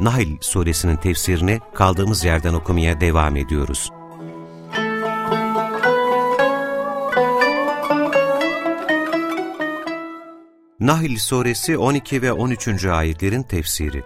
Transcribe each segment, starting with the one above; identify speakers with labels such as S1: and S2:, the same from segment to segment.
S1: Nahl suresinin tefsirini kaldığımız yerden okumaya devam ediyoruz. Nahl suresi 12 ve 13. ayetlerin tefsiri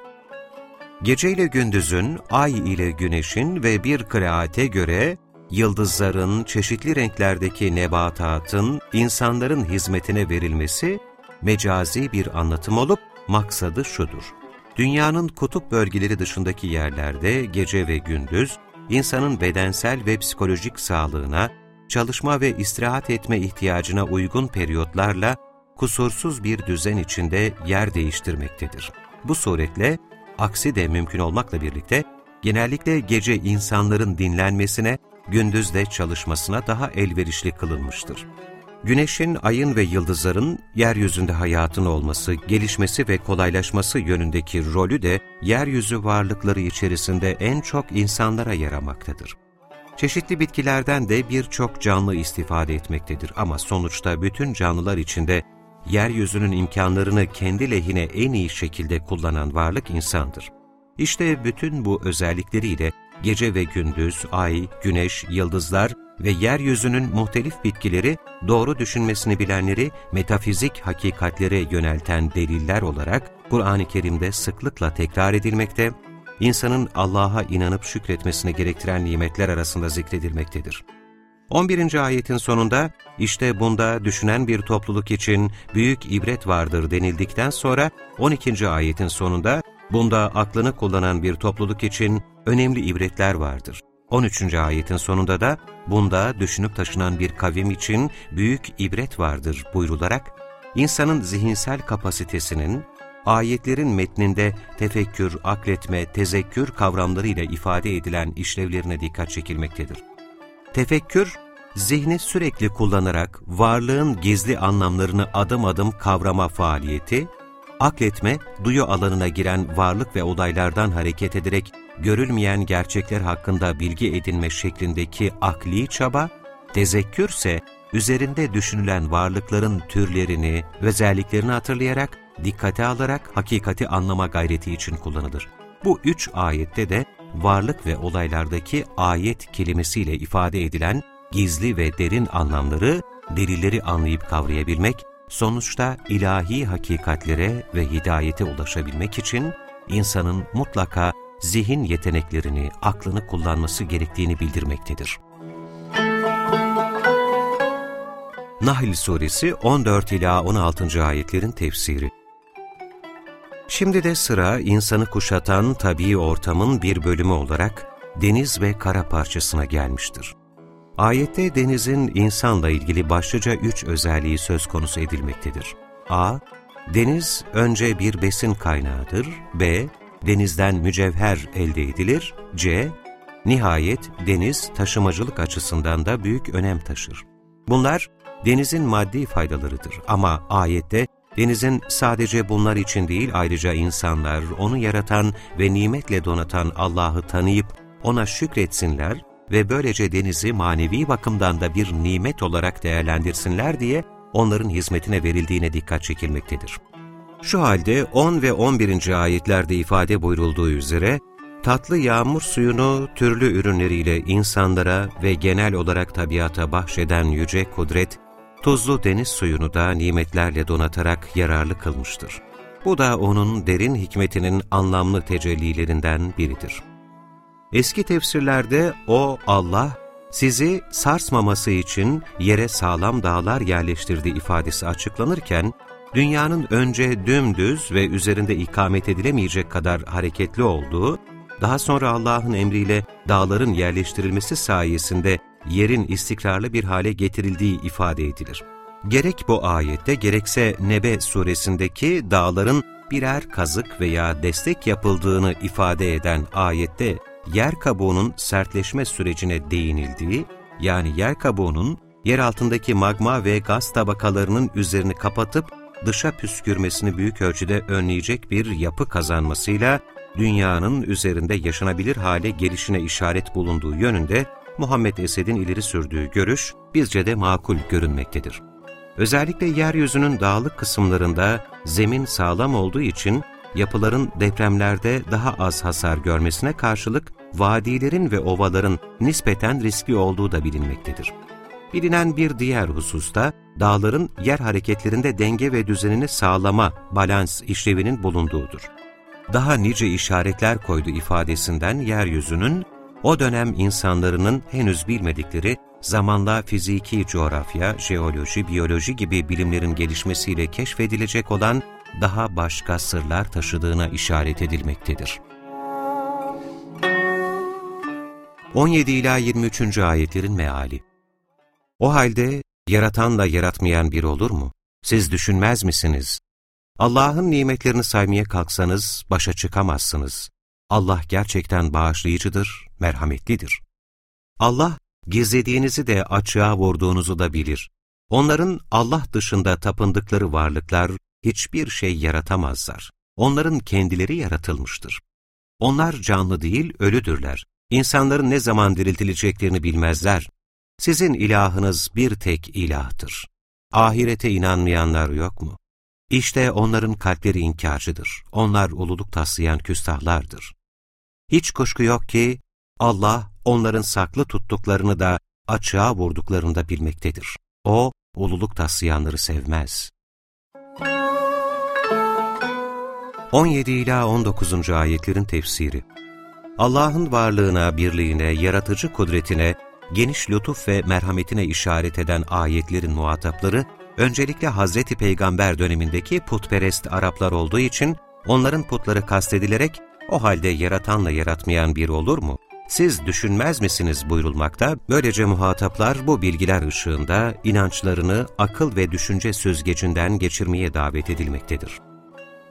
S1: Gece ile gündüzün, ay ile güneşin ve bir kıraate göre yıldızların, çeşitli renklerdeki nebatatın insanların hizmetine verilmesi mecazi bir anlatım olup maksadı şudur. Dünyanın kutup bölgeleri dışındaki yerlerde gece ve gündüz insanın bedensel ve psikolojik sağlığına, çalışma ve istirahat etme ihtiyacına uygun periyotlarla kusursuz bir düzen içinde yer değiştirmektedir. Bu suretle aksi de mümkün olmakla birlikte genellikle gece insanların dinlenmesine gündüzde çalışmasına daha elverişli kılınmıştır. Güneşin, ayın ve yıldızların yeryüzünde hayatın olması, gelişmesi ve kolaylaşması yönündeki rolü de yeryüzü varlıkları içerisinde en çok insanlara yaramaktadır. Çeşitli bitkilerden de birçok canlı istifade etmektedir ama sonuçta bütün canlılar içinde yeryüzünün imkanlarını kendi lehine en iyi şekilde kullanan varlık insandır. İşte bütün bu özellikleriyle gece ve gündüz, ay, güneş, yıldızlar ve yeryüzünün muhtelif bitkileri doğru düşünmesini bilenleri metafizik hakikatlere yönelten deliller olarak Kur'an-ı Kerim'de sıklıkla tekrar edilmekte, insanın Allah'a inanıp şükretmesini gerektiren nimetler arasında zikredilmektedir. 11. ayetin sonunda işte bunda düşünen bir topluluk için büyük ibret vardır denildikten sonra 12. ayetin sonunda bunda aklını kullanan bir topluluk için önemli ibretler vardır. 13. ayetin sonunda da bunda düşünüp taşınan bir kavim için büyük ibret vardır buyrularak insanın zihinsel kapasitesinin ayetlerin metninde tefekkür, akletme, tezekkür kavramlarıyla ifade edilen işlevlerine dikkat çekilmektedir. Tefekkür, zihni sürekli kullanarak varlığın gizli anlamlarını adım adım kavrama faaliyeti, akletme, duyu alanına giren varlık ve olaylardan hareket ederek görülmeyen gerçekler hakkında bilgi edinme şeklindeki akli çaba, tezekkürse üzerinde düşünülen varlıkların türlerini, özelliklerini hatırlayarak, dikkate alarak hakikati anlama gayreti için kullanılır. Bu üç ayette de varlık ve olaylardaki ayet kelimesiyle ifade edilen gizli ve derin anlamları, delilleri anlayıp kavrayabilmek, sonuçta ilahi hakikatlere ve hidayete ulaşabilmek için insanın mutlaka zihin yeteneklerini, aklını kullanması gerektiğini bildirmektedir. Nahl Suresi 14 ila 16. ayetlerin tefsiri. Şimdi de sıra insanı kuşatan tabii ortamın bir bölümü olarak deniz ve kara parçasına gelmiştir. Ayette denizin insanla ilgili başlıca üç özelliği söz konusu edilmektedir. a. Deniz önce bir besin kaynağıdır. b denizden mücevher elde edilir. C. Nihayet deniz taşımacılık açısından da büyük önem taşır. Bunlar denizin maddi faydalarıdır ama ayette denizin sadece bunlar için değil ayrıca insanlar, onu yaratan ve nimetle donatan Allah'ı tanıyıp ona şükretsinler ve böylece denizi manevi bakımdan da bir nimet olarak değerlendirsinler diye onların hizmetine verildiğine dikkat çekilmektedir. Şu halde 10 ve 11. ayetlerde ifade buyurulduğu üzere, tatlı yağmur suyunu türlü ürünleriyle insanlara ve genel olarak tabiata bahşeden yüce kudret, tuzlu deniz suyunu da nimetlerle donatarak yararlı kılmıştır. Bu da onun derin hikmetinin anlamlı tecellilerinden biridir. Eski tefsirlerde o Allah, sizi sarsmaması için yere sağlam dağlar yerleştirdi ifadesi açıklanırken, dünyanın önce dümdüz ve üzerinde ikamet edilemeyecek kadar hareketli olduğu, daha sonra Allah'ın emriyle dağların yerleştirilmesi sayesinde yerin istikrarlı bir hale getirildiği ifade edilir. Gerek bu ayette gerekse Nebe suresindeki dağların birer kazık veya destek yapıldığını ifade eden ayette yer kabuğunun sertleşme sürecine değinildiği, yani yer kabuğunun yer altındaki magma ve gaz tabakalarının üzerini kapatıp dışa püskürmesini büyük ölçüde önleyecek bir yapı kazanmasıyla dünyanın üzerinde yaşanabilir hale gelişine işaret bulunduğu yönünde Muhammed Esed'in ileri sürdüğü görüş bizce de makul görünmektedir. Özellikle yeryüzünün dağlık kısımlarında zemin sağlam olduğu için yapıların depremlerde daha az hasar görmesine karşılık vadilerin ve ovaların nispeten riskli olduğu da bilinmektedir. Bilinen bir diğer hususta dağların yer hareketlerinde denge ve düzenini sağlama, balans işlevinin bulunduğudur. Daha nice işaretler koydu ifadesinden yeryüzünün, o dönem insanlarının henüz bilmedikleri zamanla fiziki coğrafya, jeoloji, biyoloji gibi bilimlerin gelişmesiyle keşfedilecek olan daha başka sırlar taşıdığına işaret edilmektedir. 17 ila 23. ayetlerin meali. O halde yaratanla yaratmayan bir olur mu? Siz düşünmez misiniz? Allah'ın nimetlerini saymaya kalksanız başa çıkamazsınız. Allah gerçekten bağışlayıcıdır, merhametlidir. Allah gizlediğinizi de açığa vurduğunuzu da bilir. Onların Allah dışında tapındıkları varlıklar hiçbir şey yaratamazlar. Onların kendileri yaratılmıştır. Onlar canlı değil, ölüdürler. İnsanların ne zaman diriltileceklerini bilmezler. Sizin ilahınız bir tek ilahtır. Ahirete inanmayanlar yok mu? İşte onların kalpleri inkarcıdır. Onlar ululuk taslayan küstahlardır. Hiç kuşku yok ki Allah onların saklı tuttuklarını da açığa vurduklarını da bilmektedir. O, ululuk taslayanları sevmez. 17 ila 19. ayetlerin tefsiri Allah'ın varlığına, birliğine, yaratıcı kudretine, geniş lütuf ve merhametine işaret eden ayetlerin muhatapları, öncelikle Hazreti Peygamber dönemindeki putperest Araplar olduğu için onların putları kastedilerek, o halde yaratanla yaratmayan bir olur mu? Siz düşünmez misiniz buyurulmakta, böylece muhataplar bu bilgiler ışığında inançlarını akıl ve düşünce süzgecinden geçirmeye davet edilmektedir.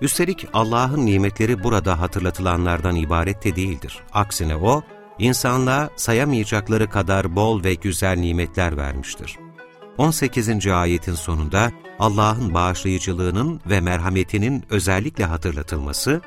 S1: Üstelik Allah'ın nimetleri burada hatırlatılanlardan ibaret de değildir. Aksine O, insanlığa sayamayacakları kadar bol ve güzel nimetler vermiştir. 18. ayetin sonunda Allah'ın bağışlayıcılığının ve merhametinin özellikle hatırlatılması,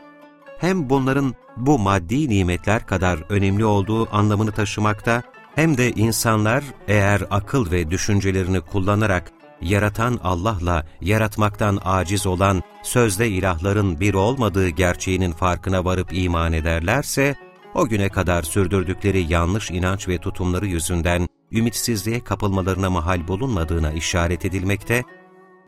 S1: hem bunların bu maddi nimetler kadar önemli olduğu anlamını taşımakta, hem de insanlar eğer akıl ve düşüncelerini kullanarak yaratan Allah'la yaratmaktan aciz olan sözde ilahların bir olmadığı gerçeğinin farkına varıp iman ederlerse, o güne kadar sürdürdükleri yanlış inanç ve tutumları yüzünden ümitsizliğe kapılmalarına mahal bulunmadığına işaret edilmekte,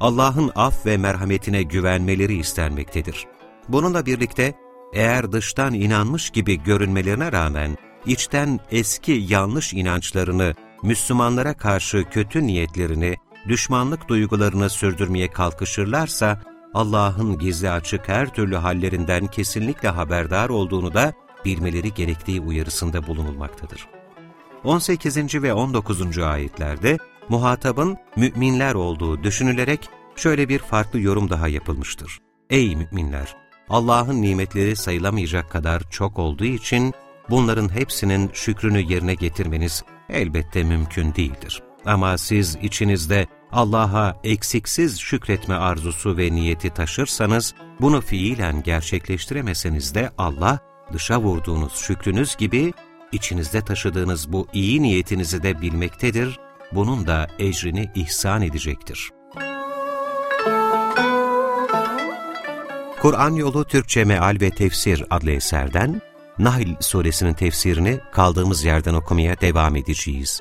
S1: Allah'ın af ve merhametine güvenmeleri istenmektedir. Bununla birlikte, eğer dıştan inanmış gibi görünmelerine rağmen, içten eski yanlış inançlarını, Müslümanlara karşı kötü niyetlerini, düşmanlık duygularını sürdürmeye kalkışırlarsa, Allah'ın gizli açık her türlü hallerinden kesinlikle haberdar olduğunu da bilmeleri gerektiği uyarısında bulunulmaktadır. 18. ve 19. ayetlerde muhatabın müminler olduğu düşünülerek şöyle bir farklı yorum daha yapılmıştır. Ey müminler! Allah'ın nimetleri sayılamayacak kadar çok olduğu için bunların hepsinin şükrünü yerine getirmeniz elbette mümkün değildir. Ama siz içinizde Allah'a eksiksiz şükretme arzusu ve niyeti taşırsanız, bunu fiilen gerçekleştiremeseniz de Allah, dışa vurduğunuz şükrünüz gibi, içinizde taşıdığınız bu iyi niyetinizi de bilmektedir, bunun da ecrini ihsan edecektir. Kur'an Yolu Türkçe Meal ve Tefsir adlı eserden, Nahl suresinin tefsirini kaldığımız yerden okumaya devam edeceğiz.